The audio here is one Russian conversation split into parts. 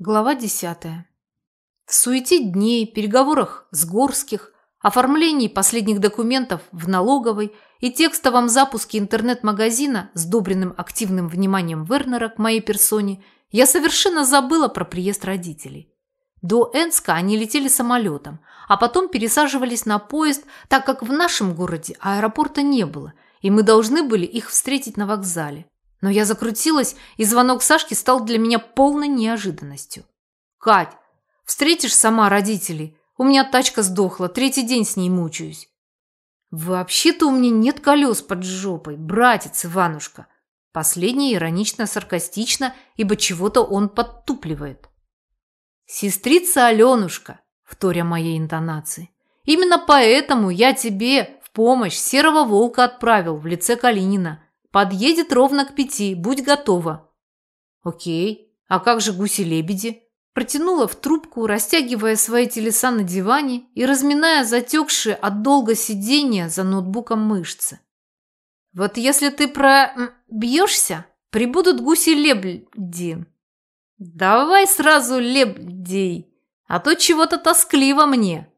Глава 10. В суете дней, переговорах с Горских, оформлении последних документов в налоговой и текстовом запуске интернет-магазина, сдобренным активным вниманием Вернера к моей персоне, я совершенно забыла про приезд родителей. До Энска они летели самолетом, а потом пересаживались на поезд, так как в нашем городе аэропорта не было, и мы должны были их встретить на вокзале. Но я закрутилась, и звонок Сашки стал для меня полной неожиданностью. «Кать, встретишь сама родителей? У меня тачка сдохла, третий день с ней мучаюсь». «Вообще-то у меня нет колес под жопой, братец Иванушка». Последнее иронично-саркастично, ибо чего-то он подтупливает. «Сестрица Аленушка», вторя моей интонации. «Именно поэтому я тебе в помощь серого волка отправил в лице Калинина. Подъедет ровно к пяти, будь готова». «Окей, а как же гуси-лебеди?» Протянула в трубку, растягивая свои телеса на диване и разминая затекшие от долго сидения за ноутбуком мышцы. «Вот если ты про... бьешься, прибудут гуси-лебеди». «Давай сразу лебедей, а то чего-то тоскливо мне».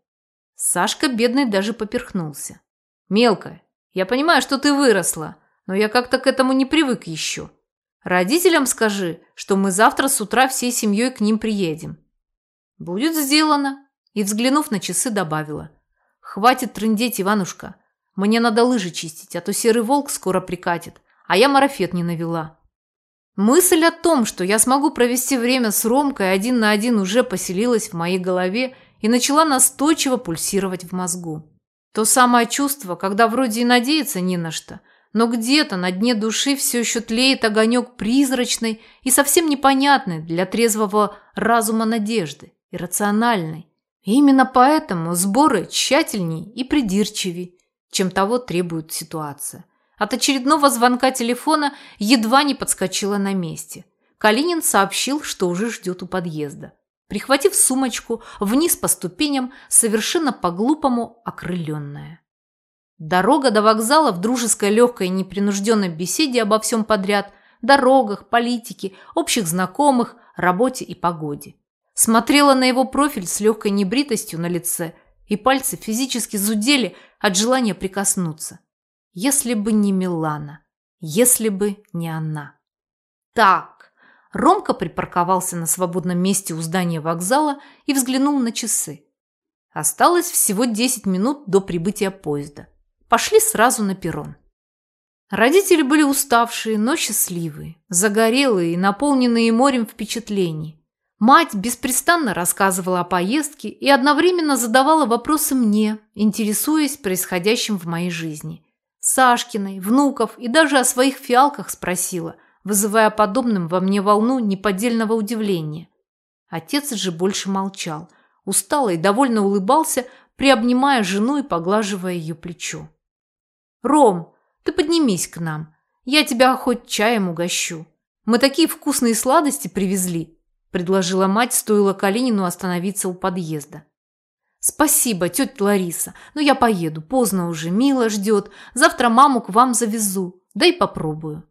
Сашка бедный даже поперхнулся. «Мелкая, я понимаю, что ты выросла, но я как-то к этому не привык еще. Родителям скажи, что мы завтра с утра всей семьей к ним приедем». «Будет сделано», и, взглянув на часы, добавила. «Хватит трындеть, Иванушка. Мне надо лыжи чистить, а то серый волк скоро прикатит, а я марафет не навела». Мысль о том, что я смогу провести время с Ромкой один на один уже поселилась в моей голове и начала настойчиво пульсировать в мозгу. То самое чувство, когда вроде и надеяться не на что, но где-то на дне души все еще тлеет огонек призрачной и совсем непонятной для трезвого разума надежды, иррациональной. И именно поэтому сборы тщательней и придирчивей, чем того требует ситуация. От очередного звонка телефона едва не подскочила на месте. Калинин сообщил, что уже ждет у подъезда. Прихватив сумочку, вниз по ступеням, совершенно по-глупому окрыленная. Дорога до вокзала в дружеской легкой и непринужденной беседе обо всем подряд, дорогах, политике, общих знакомых, работе и погоде. Смотрела на его профиль с легкой небритостью на лице, и пальцы физически зудели от желания прикоснуться. Если бы не Милана, если бы не она. Так, Ромка припарковался на свободном месте у здания вокзала и взглянул на часы. Осталось всего 10 минут до прибытия поезда пошли сразу на перрон. Родители были уставшие, но счастливые, загорелые и наполненные морем впечатлений. Мать беспрестанно рассказывала о поездке и одновременно задавала вопросы мне, интересуясь происходящим в моей жизни. Сашкиной, внуков и даже о своих фиалках спросила, вызывая подобным во мне волну неподдельного удивления. Отец же больше молчал, устало и довольно улыбался, приобнимая жену и поглаживая ее плечо. «Ром, ты поднимись к нам. Я тебя хоть чаем угощу. Мы такие вкусные сладости привезли», – предложила мать, стоило Калинину остановиться у подъезда. «Спасибо, тетя Лариса, но я поеду, поздно уже, Мила ждет. Завтра маму к вам завезу, дай попробую».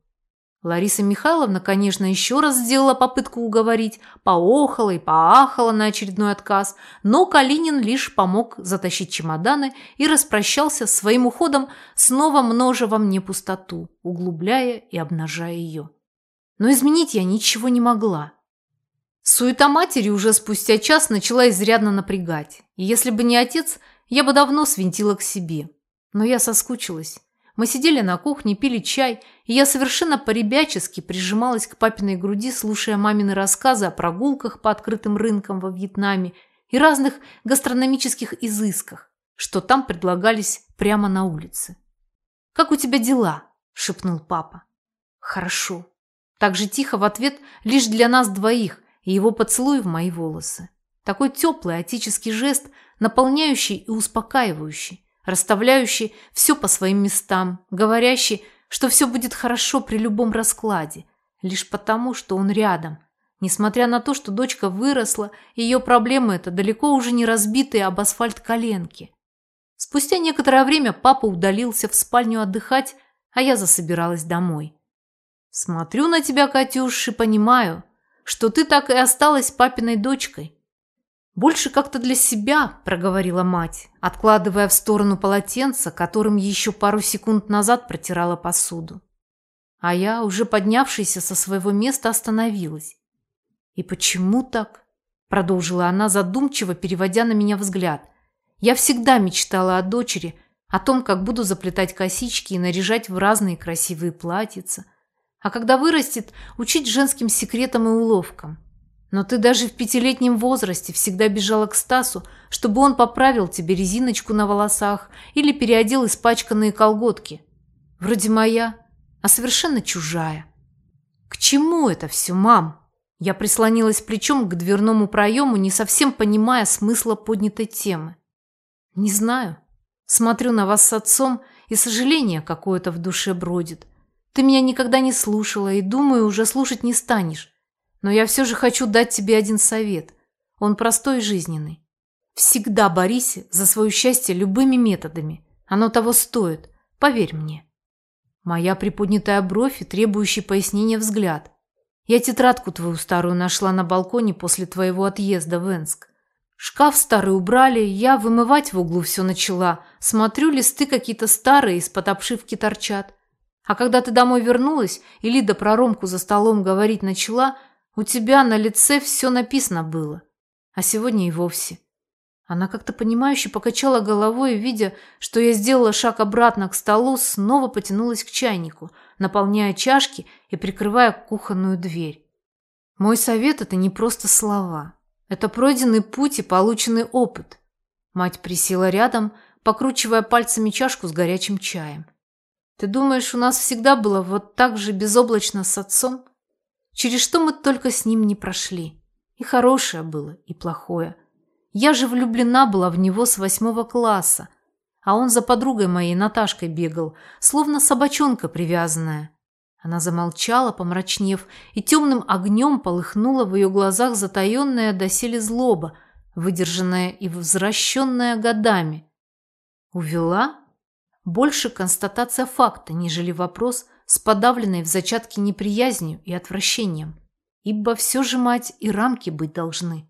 Лариса Михайловна, конечно, еще раз сделала попытку уговорить, поохала и поахала на очередной отказ, но Калинин лишь помог затащить чемоданы и распрощался своим уходом, снова множа во мне пустоту, углубляя и обнажая ее. Но изменить я ничего не могла. Суета матери уже спустя час начала изрядно напрягать, и если бы не отец, я бы давно свинтила к себе. Но я соскучилась. Мы сидели на кухне, пили чай, и я совершенно поребячески прижималась к папиной груди, слушая мамины рассказы о прогулках по открытым рынкам во Вьетнаме и разных гастрономических изысках, что там предлагались прямо на улице. «Как у тебя дела?» – шепнул папа. «Хорошо». Так же тихо в ответ лишь для нас двоих и его поцелуй в мои волосы. Такой теплый отеческий жест, наполняющий и успокаивающий, расставляющий все по своим местам, говорящий, что все будет хорошо при любом раскладе, лишь потому, что он рядом. Несмотря на то, что дочка выросла, ее проблемы – это далеко уже не разбитые об асфальт коленки. Спустя некоторое время папа удалился в спальню отдыхать, а я засобиралась домой. Смотрю на тебя, Катюш, и понимаю, что ты так и осталась папиной дочкой. «Больше как-то для себя», – проговорила мать, откладывая в сторону полотенца, которым еще пару секунд назад протирала посуду. А я, уже поднявшаяся со своего места, остановилась. «И почему так?» – продолжила она, задумчиво переводя на меня взгляд. «Я всегда мечтала о дочери, о том, как буду заплетать косички и наряжать в разные красивые платьица. А когда вырастет, учить женским секретам и уловкам. Но ты даже в пятилетнем возрасте всегда бежала к Стасу, чтобы он поправил тебе резиночку на волосах или переодел испачканные колготки. Вроде моя, а совершенно чужая. К чему это все, мам? Я прислонилась плечом к дверному проему, не совсем понимая смысла поднятой темы. Не знаю. Смотрю на вас с отцом, и сожаление какое-то в душе бродит. Ты меня никогда не слушала, и, думаю, уже слушать не станешь. Но я все же хочу дать тебе один совет. Он простой и жизненный. Всегда борись за свое счастье любыми методами. Оно того стоит. Поверь мне. Моя приподнятая бровь и требующий пояснения взгляд. Я тетрадку твою старую нашла на балконе после твоего отъезда в Энск. Шкаф старый убрали, я вымывать в углу все начала. Смотрю, листы какие-то старые, из-под обшивки торчат. А когда ты домой вернулась, и Лида про Ромку за столом говорить начала – у тебя на лице все написано было, а сегодня и вовсе. Она как-то понимающе покачала головой, видя, что я сделала шаг обратно к столу, снова потянулась к чайнику, наполняя чашки и прикрывая кухонную дверь. Мой совет – это не просто слова. Это пройденный путь и полученный опыт. Мать присела рядом, покручивая пальцами чашку с горячим чаем. Ты думаешь, у нас всегда было вот так же безоблачно с отцом? Через что мы только с ним не прошли. И хорошее было, и плохое. Я же влюблена была в него с восьмого класса, а он за подругой моей Наташкой бегал, словно собачонка привязанная. Она замолчала, помрачнев, и темным огнем полыхнула в ее глазах затаенная доселе злоба, выдержанная и возвращенная годами. Увела? Больше констатация факта, нежели вопрос – с подавленной в зачатке неприязнью и отвращением. Ибо все же мать и рамки быть должны.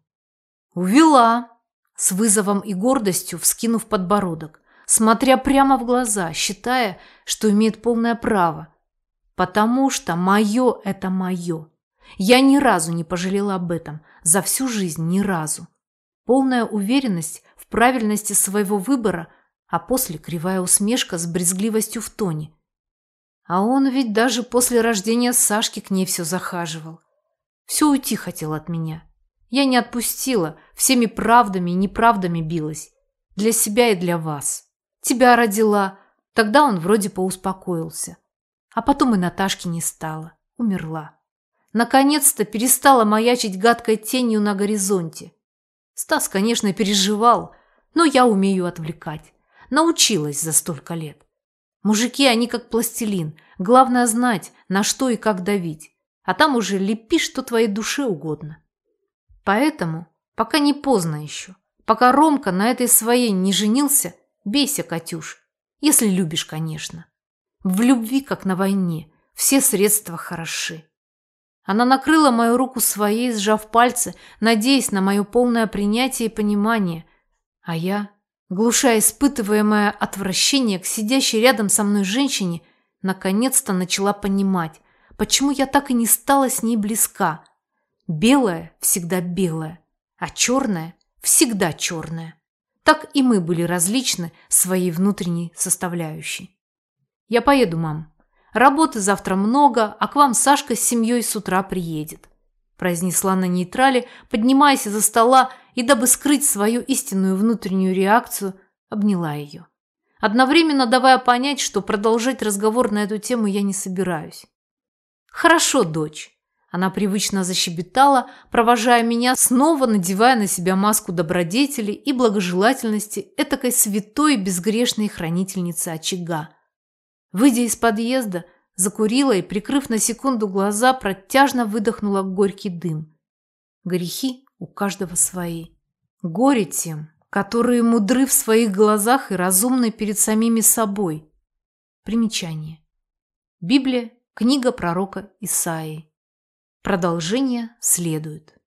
«Увела!» С вызовом и гордостью вскинув подбородок, смотря прямо в глаза, считая, что имеет полное право. Потому что мое – это мое. Я ни разу не пожалела об этом, за всю жизнь ни разу. Полная уверенность в правильности своего выбора, а после кривая усмешка с брезгливостью в тоне – а он ведь даже после рождения Сашки к ней все захаживал. Все уйти хотел от меня. Я не отпустила, всеми правдами и неправдами билась. Для себя и для вас. Тебя родила. Тогда он вроде поуспокоился. А потом и Наташки не стало. Умерла. Наконец-то перестала маячить гадкой тенью на горизонте. Стас, конечно, переживал, но я умею отвлекать. Научилась за столько лет. Мужики, они как пластилин. Главное знать, на что и как давить. А там уже лепи, что твоей душе угодно. Поэтому, пока не поздно еще, пока Ромка на этой своей не женился, бейся, Катюш. Если любишь, конечно. В любви, как на войне, все средства хороши. Она накрыла мою руку своей, сжав пальцы, надеясь на мое полное принятие и понимание. А я глуша испытываемое отвращение к сидящей рядом со мной женщине, наконец-то начала понимать, почему я так и не стала с ней близка. Белое всегда белое, а черное всегда черное. Так и мы были различны своей внутренней составляющей. Я поеду, мам. Работы завтра много, а к вам Сашка с семьей с утра приедет произнесла на нейтрале, поднимаясь из-за стола и, дабы скрыть свою истинную внутреннюю реакцию, обняла ее. Одновременно давая понять, что продолжать разговор на эту тему я не собираюсь. «Хорошо, дочь», – она привычно защебетала, провожая меня, снова надевая на себя маску добродетели и благожелательности этакой святой безгрешной хранительницы очага. Выйдя из подъезда – закурила и, прикрыв на секунду глаза, протяжно выдохнула горький дым. Грехи у каждого свои. Горе тем, которые мудры в своих глазах и разумны перед самими собой. Примечание. Библия, книга пророка Исаии. Продолжение следует.